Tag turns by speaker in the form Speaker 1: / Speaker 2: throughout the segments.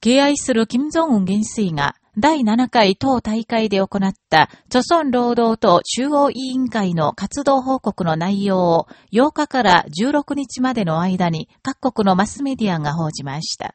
Speaker 1: 敬愛する金正恩元帥が第7回党大会で行った、朝鮮労働党中央委員会の活動報告の内容を8日から16日までの間に各国のマスメディアが報じました。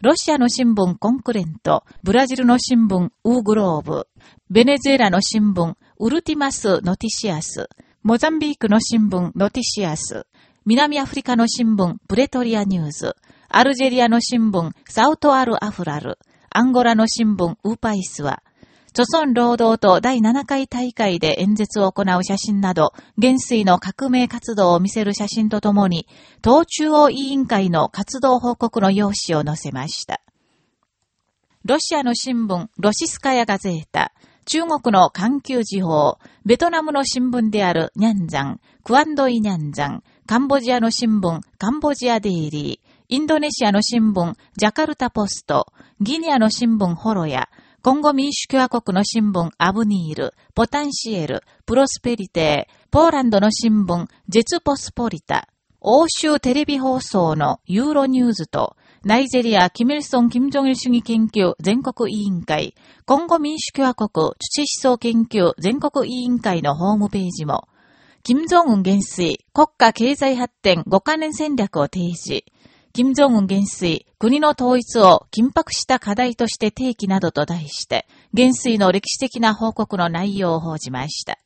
Speaker 1: ロシアの新聞コンクレント、ブラジルの新聞ウーグローブ、ベネズエラの新聞ウルティマス・ノティシアス、モザンビークの新聞ノティシアス、南アフリカの新聞プレトリアニューズ、アルジェリアの新聞サウトアル・アフラル、アンゴラの新聞ウーパイスは、著村労働党第7回大会で演説を行う写真など、元帥の革命活動を見せる写真とともに、党中央委員会の活動報告の用紙を載せました。ロシアの新聞、ロシスカヤガゼータ、中国の環球時報、ベトナムの新聞であるニャンザン、クアンドイニャンザン、カンボジアの新聞、カンボジアデイリー、インドネシアの新聞、ジャカルタポスト、ギニアの新聞、ホロヤ、コンゴ民主共和国の新聞、アブニール、ポタンシエル、プロスペリテ、ポーランドの新聞、ジェツポスポリタ、欧州テレビ放送のユーロニューズと、ナイジェリア、キミルソン・キム・ジョンイル主義研究全国委員会、今後民主共和国土思想研究全国委員会のホームページも、金正恩元帥国家経済発展5カ年戦略を提示、金正恩元帥国の統一を緊迫した課題として提起などと題して、元帥の歴史的な報告の内容を報じました。